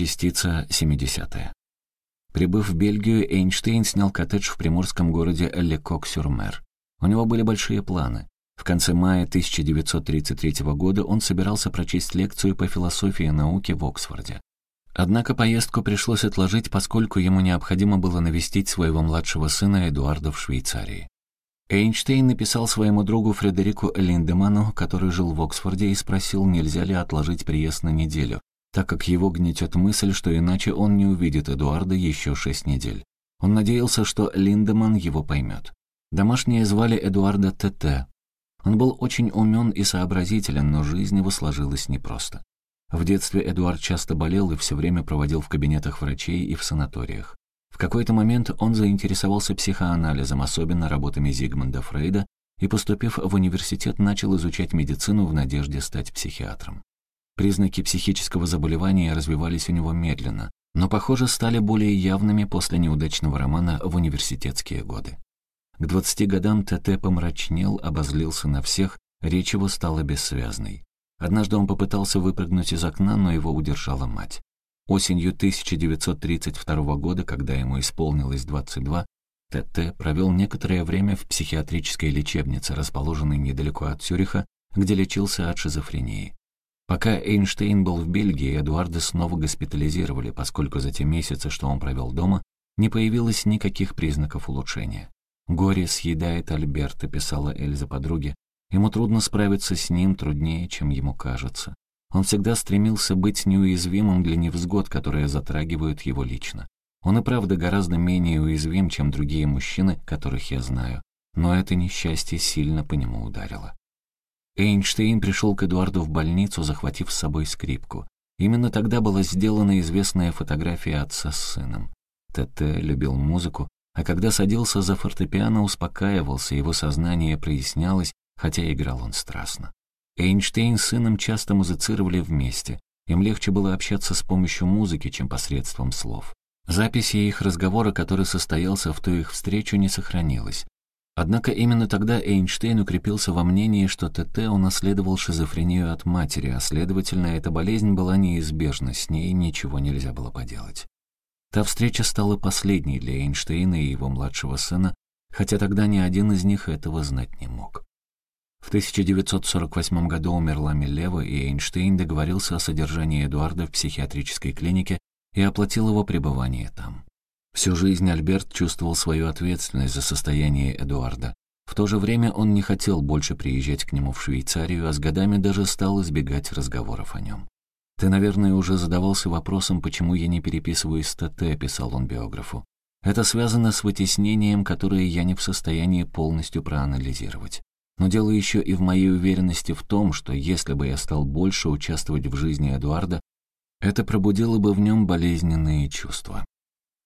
Частица 70. Прибыв в Бельгию, Эйнштейн снял коттедж в приморском городе Лекок-сюр-Мер. У него были большие планы. В конце мая 1933 года он собирался прочесть лекцию по философии науки в Оксфорде. Однако поездку пришлось отложить, поскольку ему необходимо было навестить своего младшего сына Эдуарда в Швейцарии. Эйнштейн написал своему другу Фредерику Линдеману, который жил в Оксфорде, и спросил, нельзя ли отложить приезд на неделю, так как его гнетет мысль, что иначе он не увидит Эдуарда еще шесть недель. Он надеялся, что Линдеман его поймет. Домашние звали Эдуарда ТТ. Он был очень умен и сообразителен, но жизнь его сложилась непросто. В детстве Эдуард часто болел и все время проводил в кабинетах врачей и в санаториях. В какой-то момент он заинтересовался психоанализом, особенно работами Зигмунда Фрейда, и, поступив в университет, начал изучать медицину в надежде стать психиатром. Признаки психического заболевания развивались у него медленно, но, похоже, стали более явными после неудачного романа в университетские годы. К 20 годам ТТ помрачнел, обозлился на всех, речь его стала бессвязной. Однажды он попытался выпрыгнуть из окна, но его удержала мать. Осенью 1932 года, когда ему исполнилось 22, ТТ провел некоторое время в психиатрической лечебнице, расположенной недалеко от Цюриха, где лечился от шизофрении. Пока Эйнштейн был в Бельгии, Эдуарда снова госпитализировали, поскольку за те месяцы, что он провел дома, не появилось никаких признаков улучшения. «Горе съедает Альберта», — писала Эльза подруге. «Ему трудно справиться с ним, труднее, чем ему кажется. Он всегда стремился быть неуязвимым для невзгод, которые затрагивают его лично. Он и правда гораздо менее уязвим, чем другие мужчины, которых я знаю. Но это несчастье сильно по нему ударило. Эйнштейн пришел к Эдуарду в больницу, захватив с собой скрипку. Именно тогда была сделана известная фотография отца с сыном. ТТ любил музыку, а когда садился за фортепиано, успокаивался, его сознание прояснялось, хотя играл он страстно. Эйнштейн с сыном часто музицировали вместе. Им легче было общаться с помощью музыки, чем посредством слов. Записи их разговора, который состоялся в ту их встречу, не сохранилось. Однако именно тогда Эйнштейн укрепился во мнении, что ТТ унаследовал шизофрению от матери, а следовательно, эта болезнь была неизбежна, с ней ничего нельзя было поделать. Та встреча стала последней для Эйнштейна и его младшего сына, хотя тогда ни один из них этого знать не мог. В 1948 году умерла Милева, и Эйнштейн договорился о содержании Эдуарда в психиатрической клинике и оплатил его пребывание там. Всю жизнь Альберт чувствовал свою ответственность за состояние Эдуарда. В то же время он не хотел больше приезжать к нему в Швейцарию, а с годами даже стал избегать разговоров о нем. «Ты, наверное, уже задавался вопросом, почему я не переписываюсь с ТТ», — писал он биографу. «Это связано с вытеснением, которое я не в состоянии полностью проанализировать. Но дело еще и в моей уверенности в том, что если бы я стал больше участвовать в жизни Эдуарда, это пробудило бы в нем болезненные чувства.